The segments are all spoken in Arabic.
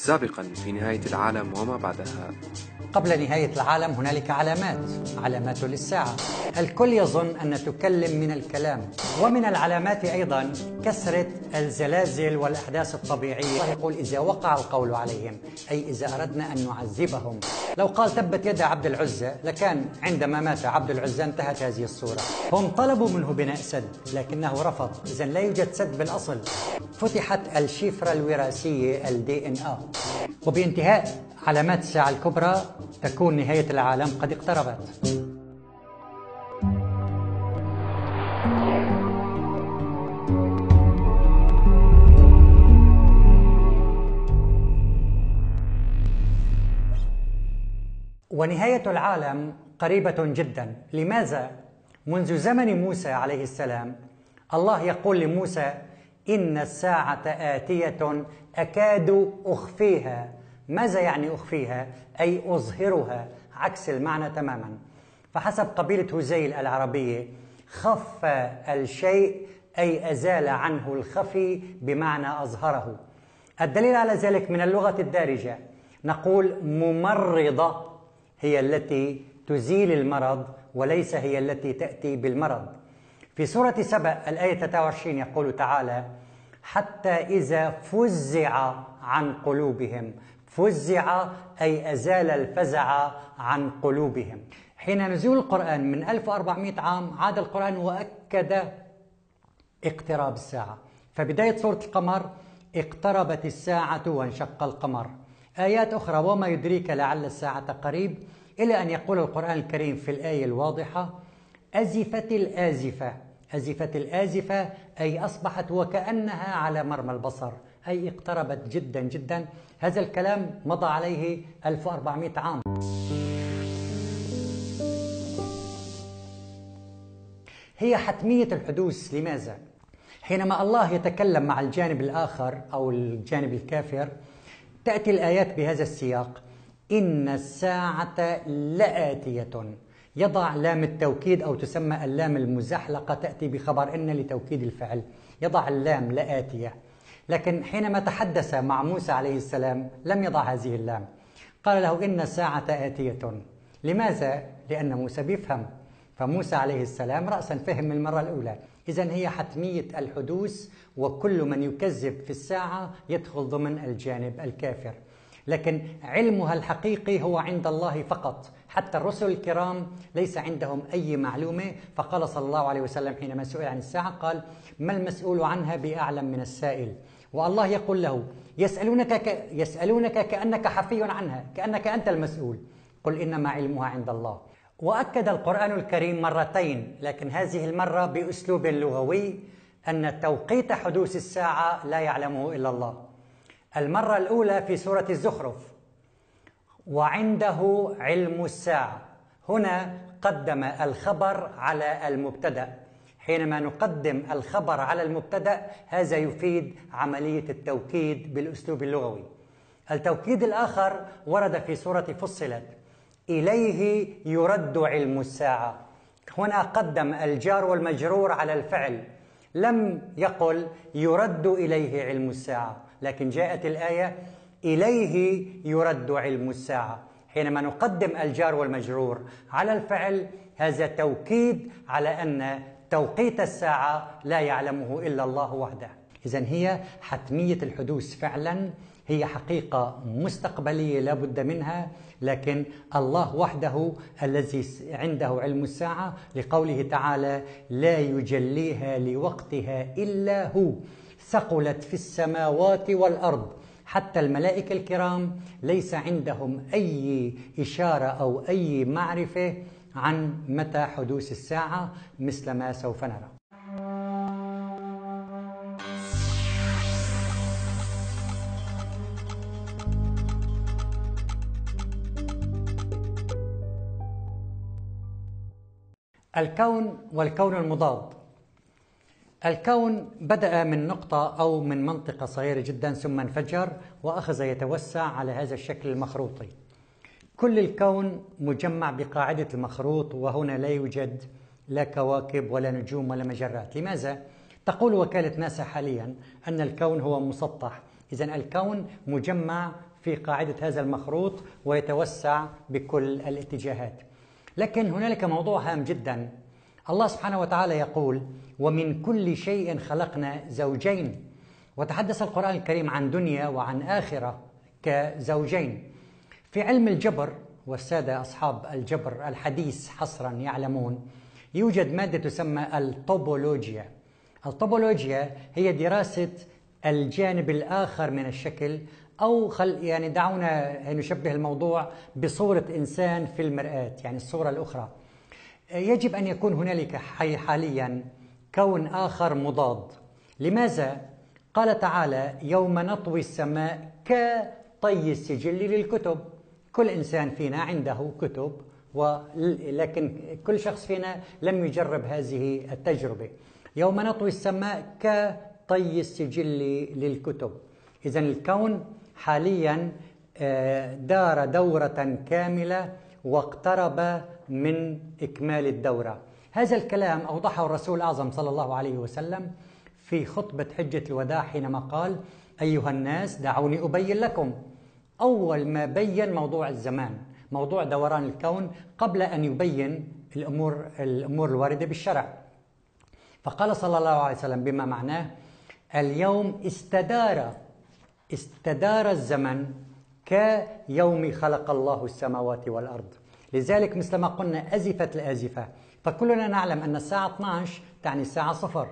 سابقا في نهاية العالم وما بعدها. قبل نهاية العالم هنالك علامات علامات للساعة. الكل يظن أن تكلم من الكلام ومن العلامات أيضا كثرة الزلازل والأحداث الطبيعية. يقول إذا وقع القول عليهم أي إذا أردنا أن نعذبهم. لو قال تبت يد عبد العزة لكان عندما مات عبد العزة انتهت هذه الصورة. هم طلبوا منه بناء سد لكنه رفض. إذا لا يوجد سد بالأصل. فتحت الشفرة الوراثية الدي إن وبانتهاء علامات الساعة الكبرى تكون نهاية العالم قد اقتربت. ونهاية العالم قريبة جدا. لماذا؟ منذ زمن موسى عليه السلام الله يقول لموسى إن الساعة آتية أكاد أخفيها. ماذا يعني أخفيها؟ أي أظهرها. عكس المعنى تماما. فحسب قبيلة هزيل العربية خف الشيء أي أزال عنه الخفي بمعنى أظهره. الدليل على ذلك من اللغة الدارجة. نقول ممرضة هي التي تزيل المرض وليس هي التي تأتي بالمرض. في سورة سبأ الآية 23 يقول تعالى حتى إذا فزع عن قلوبهم فزع أي أزال الفزع عن قلوبهم. حين نزول القرآن من 1400 عام عاد القرآن وأكد اقتراب الساعة. فبداية سورة القمر اقتربت الساعة وانشق القمر. آيات أخرى وما يدريك لعل الساعة قريب إلى أن يقول القرآن الكريم في الآية الواضحة أزفت الآزفة. أزفت الآزفة أي أصبحت وكأنها على مرمى البصر. أي اقتربت جدا جدا. هذا الكلام مضى عليه 1400 عام. هي حتمية الحدوث. لماذا؟ حينما الله يتكلم مع الجانب الآخر أو الجانب الكافر تأتي الآيات بهذا السياق. إن الساعة لآتية. يضع لام التوكيد أو تسمى اللام المزحلقة تأتي بخبر إن لتوكيد الفعل. يضع اللام لآتية. لكن حينما تحدث مع موسى عليه السلام لم يضع هذه اللام. قال له إن الساعة آتية. لماذا؟ لأن موسى بيفهم. فموسى عليه السلام رأسا فهم من المرة الأولى. إذا هي حتمية الحدوث وكل من يكذب في الساعة يدخل ضمن الجانب الكافر. لكن علمها الحقيقي هو عند الله فقط. حتى الرسل الكرام ليس عندهم أي معلومة. فقال صلى الله عليه وسلم حينما سئل عن الساعة قال ما المسؤول عنها بأعلم من السائل؟ والله يقول له يسألونك, ك... يسألونك كأنك حفي عنها كأنك أنت المسؤول. قل إنما علمها عند الله. وأكد القرآن الكريم مرتين لكن هذه المرة بأسلوب لغوي أن توقيت حدوث الساعة لا يعلمه إلا الله. المرة الأولى في سورة الزخرف. وعنده علم الساعة. هنا قدم الخبر على المبتدأ. حينما نقدم الخبر على المبتدأ هذا يفيد عملية التوكيد بالأسلوب اللغوي. التوكيد الآخر ورد في سورة فصلت. إليه يرد علم الساعة. هنا قدم الجار والمجرور على الفعل. لم يقل يرد إليه علم الساعة. لكن جاءت الآية إليه يرد علم الساعة حينما نقدم الجار والمجرور على الفعل هذا توكيد على أن توقيت الساعة لا يعلمه إلا الله وحده. إذا هي حتمية الحدوث فعلا هي حقيقة مستقبلية لا بد منها لكن الله وحده الذي عنده علم الساعة لقوله تعالى لا يجليها لوقتها إلا هو ثقلت في السماوات والأرض حتى الملائكة الكرام ليس عندهم أي إشارة أو أي معرفة عن متى حدوث الساعة مثل ما سوف نرى. الكون والكون المضاد. الكون بدأ من نقطة أو من منطقة صغيرة جدا ثم انفجر وأخذ يتوسع على هذا الشكل المخروطي. كل الكون مجمع بقاعدة المخروط وهنا لا يوجد لا كواكب ولا نجوم ولا مجرات. لماذا؟ تقول وكالة ناسا حاليا أن الكون هو مسطح. إذا الكون مجمع في قاعدة هذا المخروط ويتوسع بكل الاتجاهات. لكن هنالك موضوع هام جدا. الله سبحانه وتعالى يقول ومن كل شيء خلقنا زوجين. وتحدث القرآن الكريم عن دنيا وعن آخرة كزوجين. في علم الجبر والسادة أصحاب الجبر الحديث حصرا يعلمون يوجد مادة تسمى الطوبولوجيا الطوبولوجيا هي دراسة الجانب الآخر من الشكل أو خل يعني دعونا نشبه الموضوع بصورة إنسان في المرآة يعني الصورة الأخرى. يجب أن يكون هنالك حي حاليا كون آخر مضاد. لماذا؟ قال تعالى يوم نطوي السماء كطي السجل للكتب. كل إنسان فينا عنده كتب ولكن كل شخص فينا لم يجرب هذه التجربة. يوم نطوي السماء كطي السجل للكتب. إذا الكون حاليا آه، دار دورة كاملة واقترب من إكمال الدورة. هذا الكلام أوضحه الرسول الأعظم صلى الله عليه وسلم في خطبة حجة الوداع حينما قال أيها الناس دعوني أبين لكم. أول ما بين موضوع الزمان موضوع دوران الكون قبل أن يبين الأمور, الأمور الواردة بالشرع. فقال صلى الله عليه وسلم بما معناه اليوم استدار استدار الزمن كيوم خلق الله السماوات والأرض. لذلك مثل ما قلنا أزفت الآزفة فكلنا نعلم أن الساعة 12 تعني الساعة صفر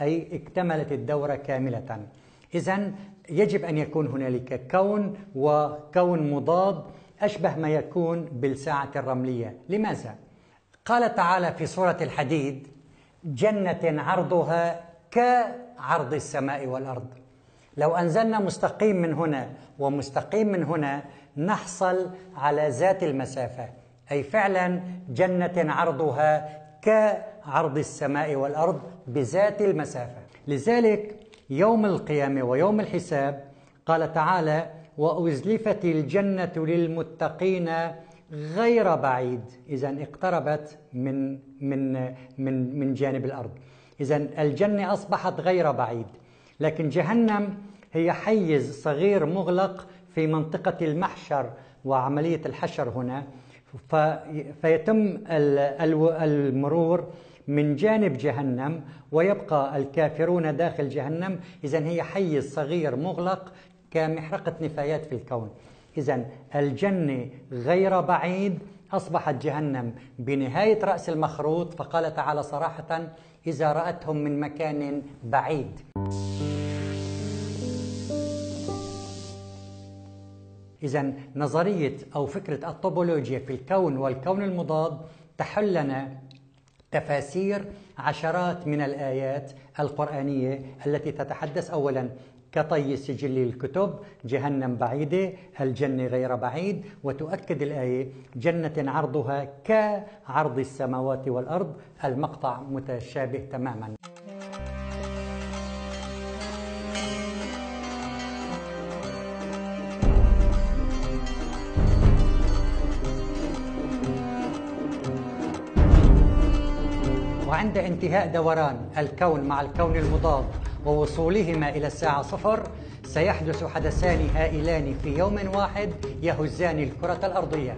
أي اكتملت الدورة كاملة. إذا يجب أن يكون هنالك كون وكون مضاد أشبه ما يكون بالساعة الرملية. لماذا؟ قال تعالى في سورة الحديد جنة عرضها كعرض السماء والأرض. لو أنزلنا مستقيم من هنا ومستقيم من هنا نحصل على ذات المسافة. أي فعلا جنة عرضها كعرض السماء والأرض بذات المسافة. لذلك يوم القيامة ويوم الحساب قال تعالى وأزلفت الجنة للمتقين غير بعيد. إذا اقتربت من من من من جانب الأرض. إذا الجنة أصبحت غير بعيد. لكن جهنم هي حيز صغير مغلق في منطقة المحشر وعملية الحشر هنا. فيتم المرور من جانب جهنم ويبقى الكافرون داخل جهنم. إذا هي حيز صغير مغلق كمحرقة نفايات في الكون. إذا الجنة غير بعيد أصبحت جهنم. بنهاية رأس المخروط فقال تعالى صراحة إذا رأتهم من مكان بعيد. إذا نظرية أو فكرة الطوبولوجيا في الكون والكون المضاد تحل لنا تفاسير عشرات من الآيات القرآنية التي تتحدث أولا كطي السجل للكتب جهنم بعيدة الجنة غير بعيد؟ وتؤكد الآية جنة عرضها كعرض السماوات والأرض المقطع متشابه تماما. وعند انتهاء دوران الكون مع الكون المضاد. ووصولهما إلى الساعة صفر سيحدث حدثان هائلان في يوم واحد يهزان الكرة الأرضية.